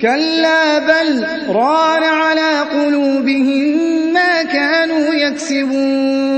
كَلَّا بَلْ رَانَ عَلَىٰ قُلُوبِهِم مَّا كَانُوا يَكْسِبُونَ